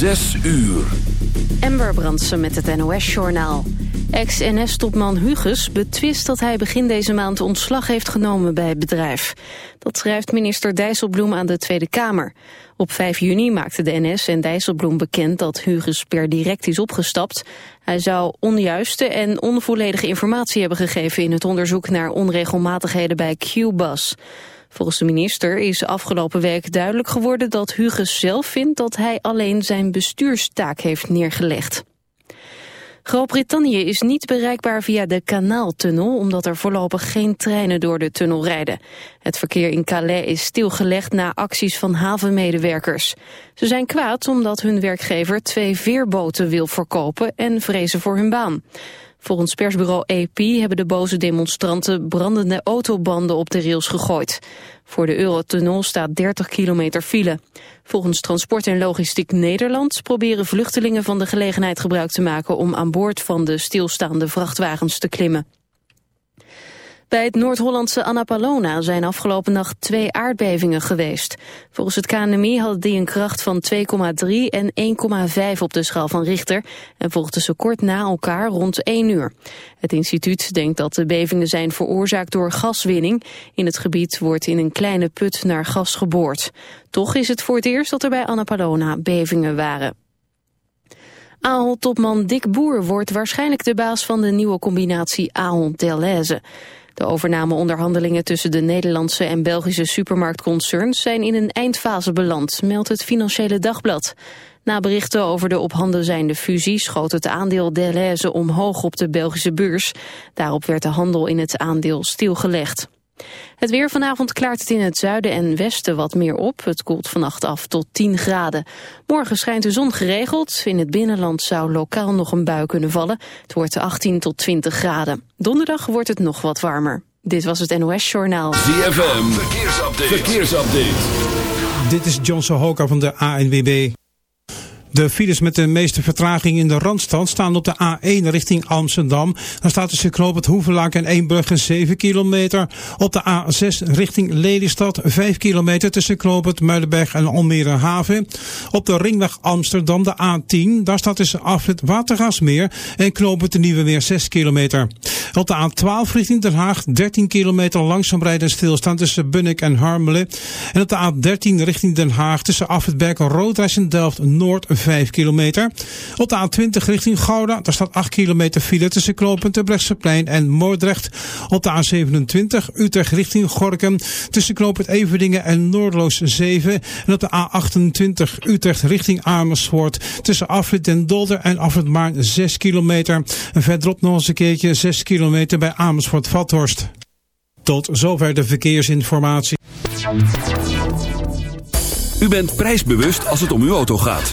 Zes uur. Ember Brandsen met het NOS-journaal. Ex-NS-topman Huges betwist dat hij begin deze maand ontslag heeft genomen bij het bedrijf. Dat schrijft minister Dijsselbloem aan de Tweede Kamer. Op 5 juni maakten de NS en Dijsselbloem bekend dat Huges per direct is opgestapt. Hij zou onjuiste en onvolledige informatie hebben gegeven in het onderzoek naar onregelmatigheden bij Qbus. Volgens de minister is afgelopen week duidelijk geworden dat Huges zelf vindt dat hij alleen zijn bestuurstaak heeft neergelegd. Groot-Brittannië is niet bereikbaar via de Kanaaltunnel... omdat er voorlopig geen treinen door de tunnel rijden. Het verkeer in Calais is stilgelegd na acties van havenmedewerkers. Ze zijn kwaad omdat hun werkgever twee veerboten wil verkopen... en vrezen voor hun baan. Volgens persbureau AP hebben de boze demonstranten brandende autobanden op de rails gegooid. Voor de Eurotunnel staat 30 kilometer file. Volgens Transport en Logistiek Nederland proberen vluchtelingen van de gelegenheid gebruik te maken om aan boord van de stilstaande vrachtwagens te klimmen. Bij het Noord-Hollandse Annapalona zijn afgelopen nacht twee aardbevingen geweest. Volgens het KNMI hadden die een kracht van 2,3 en 1,5 op de schaal van Richter en volgden ze kort na elkaar rond 1 uur. Het instituut denkt dat de bevingen zijn veroorzaakt door gaswinning. In het gebied wordt in een kleine put naar gas geboord. Toch is het voor het eerst dat er bij Annapalona bevingen waren. Ahold-topman Dick Boer wordt waarschijnlijk de baas van de nieuwe combinatie Ahold-Delhaize. De overnameonderhandelingen tussen de Nederlandse en Belgische supermarktconcerns zijn in een eindfase beland, meldt het Financiële Dagblad. Na berichten over de op handen zijnde fusie schoot het aandeel Delhaize omhoog op de Belgische beurs. Daarop werd de handel in het aandeel stilgelegd. Het weer vanavond klaart het in het zuiden en westen wat meer op. Het koelt vannacht af tot 10 graden. Morgen schijnt de zon geregeld. In het binnenland zou lokaal nog een bui kunnen vallen. Het wordt 18 tot 20 graden. Donderdag wordt het nog wat warmer. Dit was het NOS Journaal. ZFM, verkeersupdate. verkeersupdate. Dit is John Sohoka van de ANWB. De files met de meeste vertraging in de Randstad staan op de A1 richting Amsterdam. Dan staat tussen Knoop Hoevelaak en Eembrugge 7 kilometer. Op de A6 richting Lelystad 5 kilometer tussen Knoop Muidenberg en Almere Haven. Op de ringweg Amsterdam de A10. Daar staat tussen Afrit Watergasmeer en Knoop de Nieuwe Meer 6 kilometer. Op de A12 richting Den Haag 13 kilometer langzaam rijden en stilstaan tussen Bunnik en Harmelen. En op de A13 richting Den Haag tussen Afritberg Roodreis en Delft Noord 5 kilometer. Op de A20 richting Gouda, daar staat 8 kilometer file tussen Knooppunt Brechtseplein en Moordrecht. Op de A27 Utrecht richting Gorkum tussen Knooppunt Everdingen en Noordloos 7. En op de A28 Utrecht richting Amersfoort tussen Afrit en Dolder en Afrit Maarn 6 kilometer. En verderop nog eens een keertje 6 kilometer bij Amersfoort-Vathorst. Tot zover de verkeersinformatie. U bent prijsbewust als het om uw auto gaat.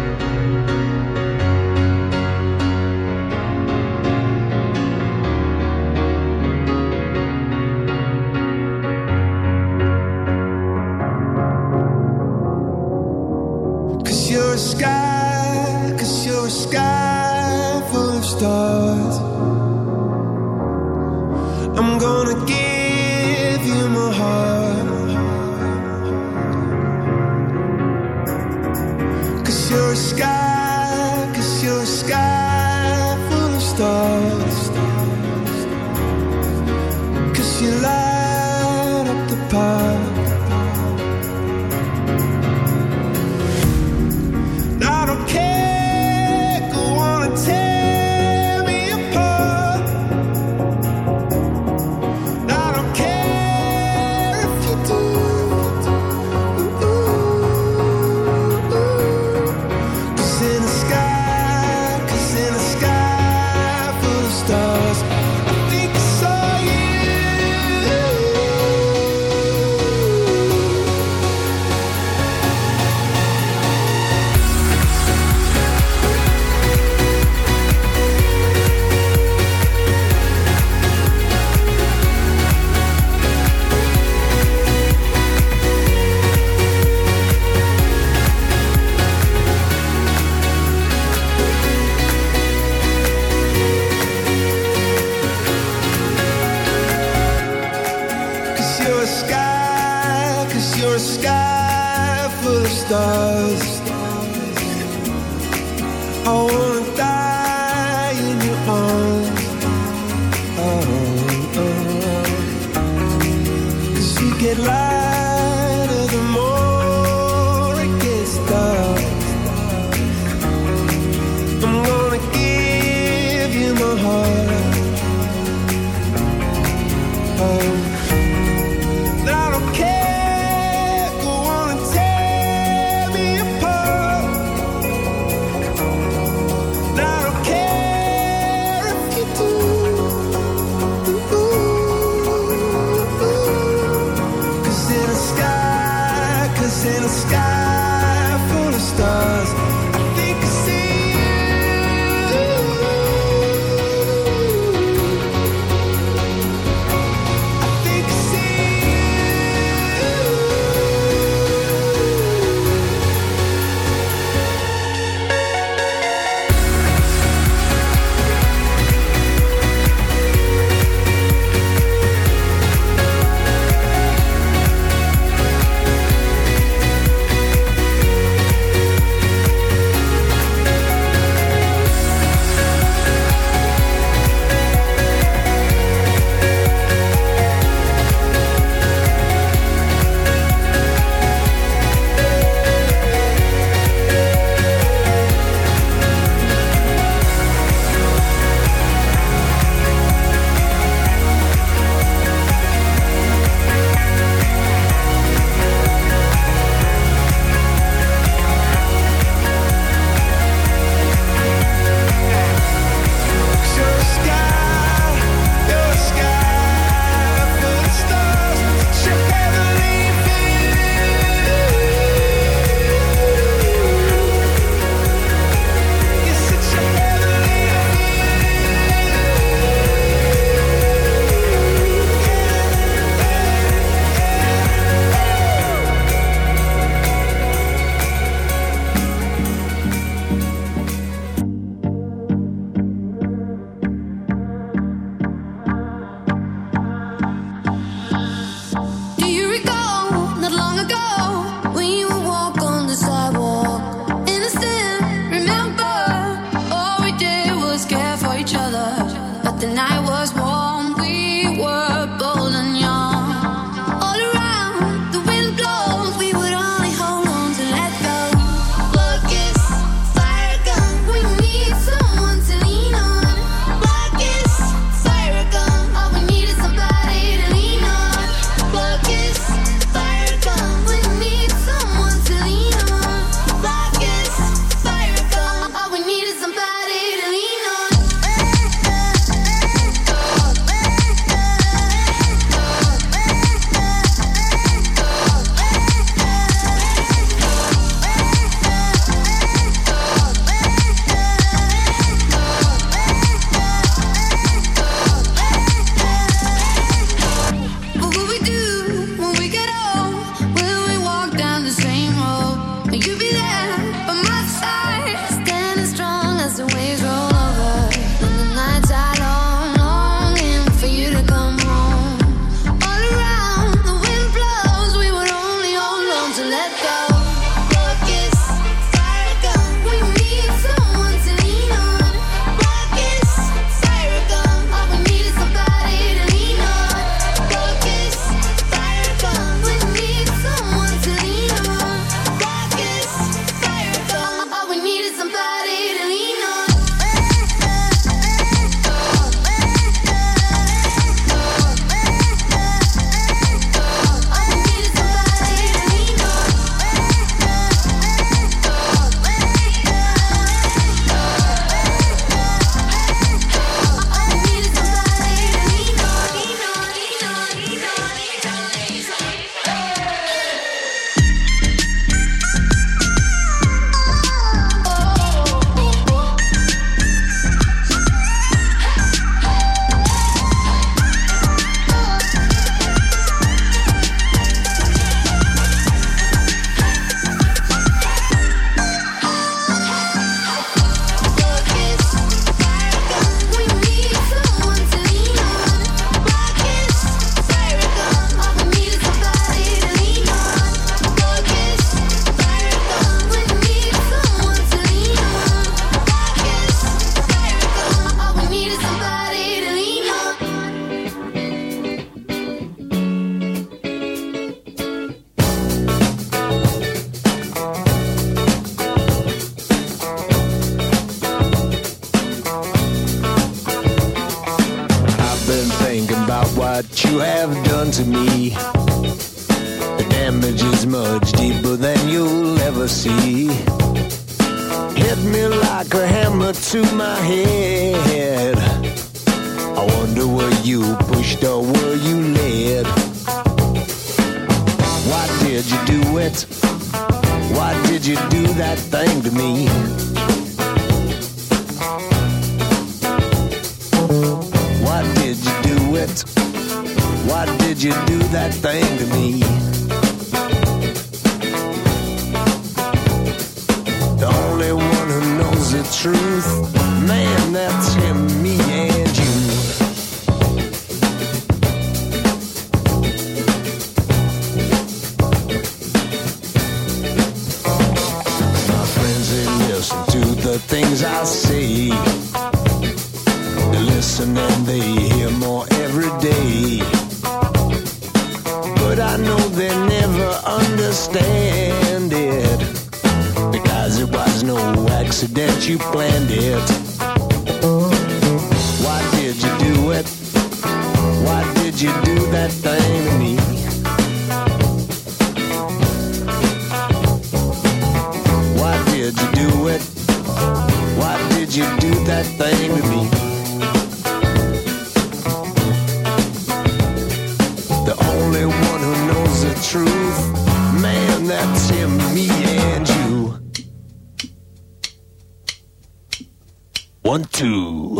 One, two.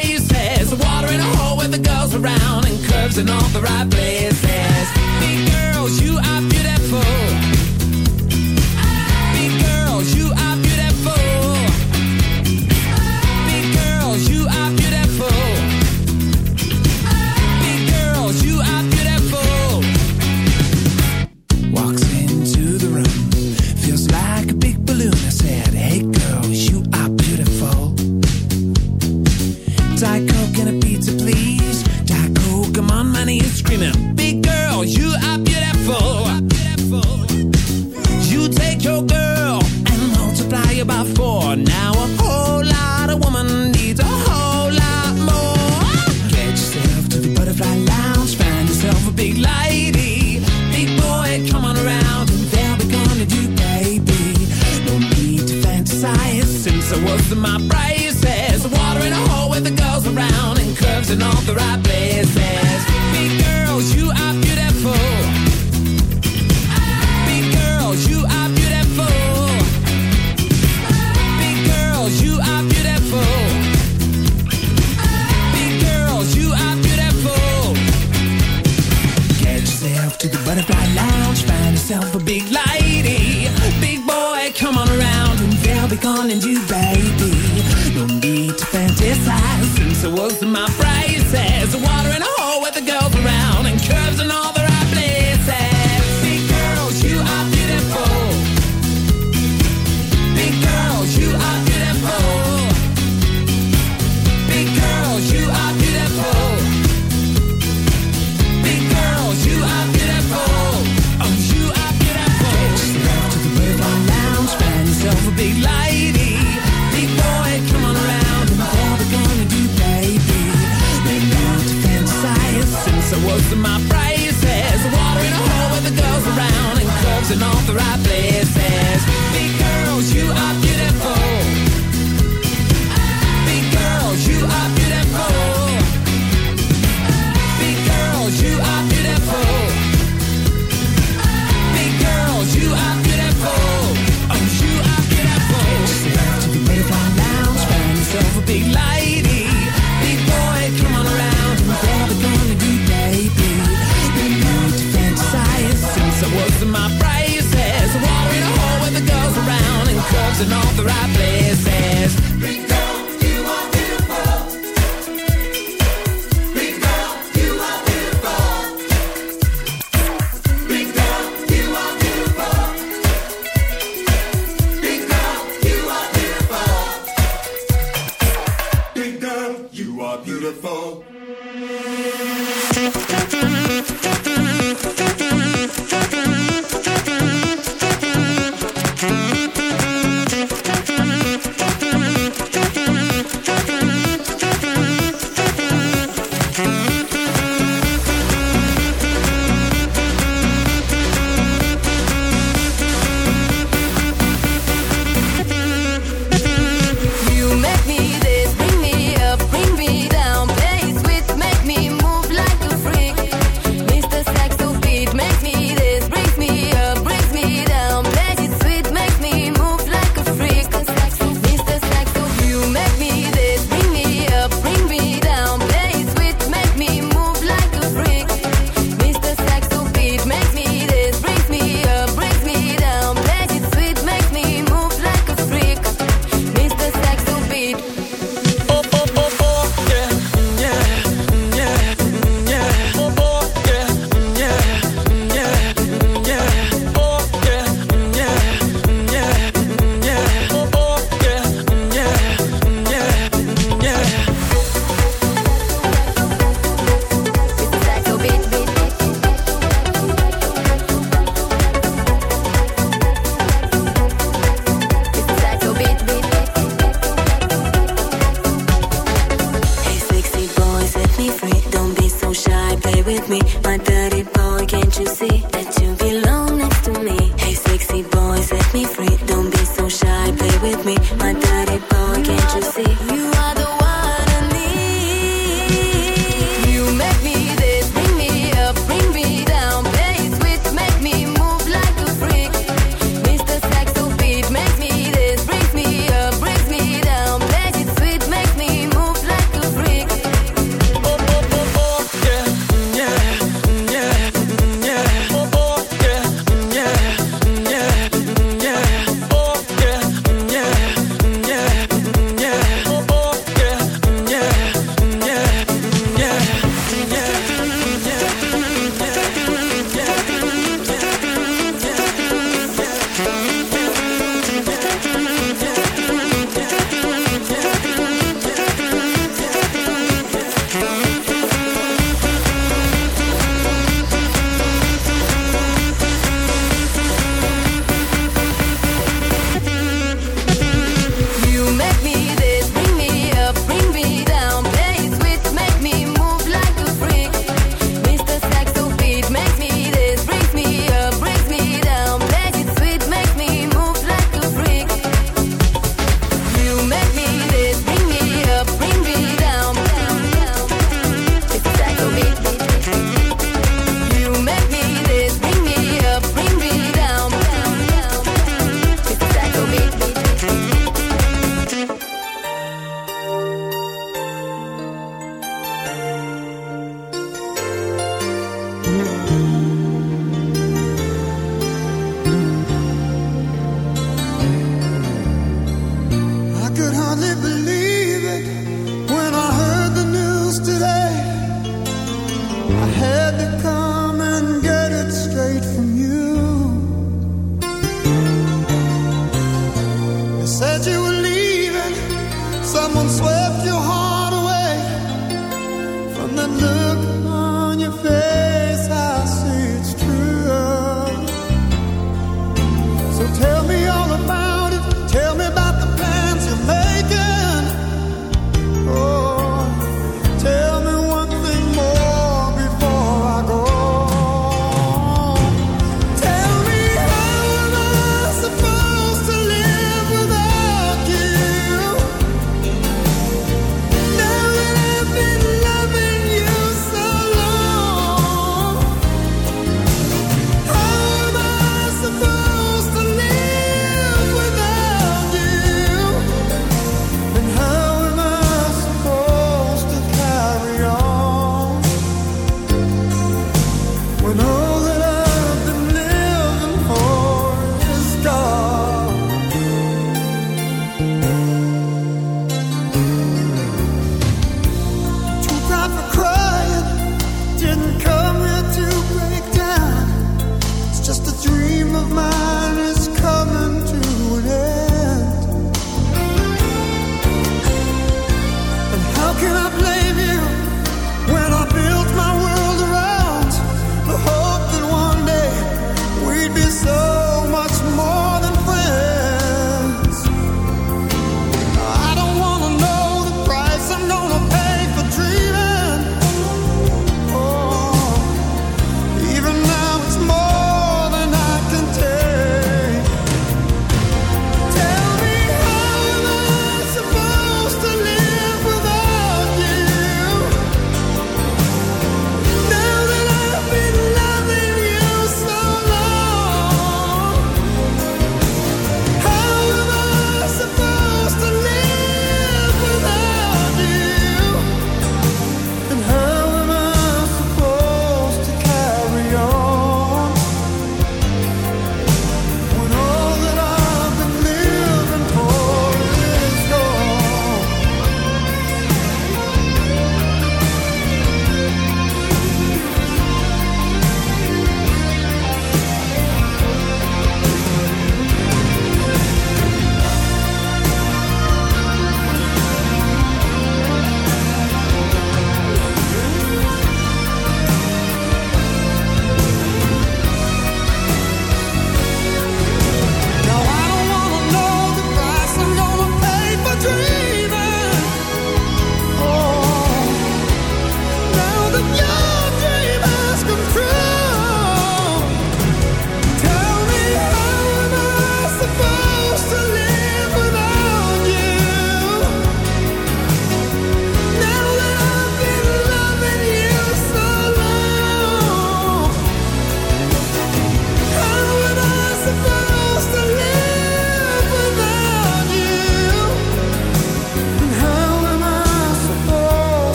around and curves in all the right places. Big girls, you are beautiful. calling you back.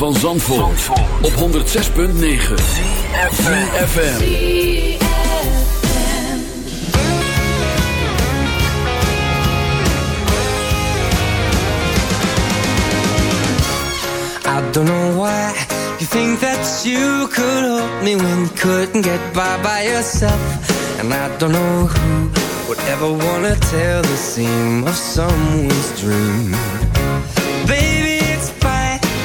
Van Zandvoort, op 106.9 CFFM I don't know why you think that you could help me when you couldn't get by by yourself. And I don't know who would ever wanna tell the seam of someone's dream. Baby.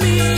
me.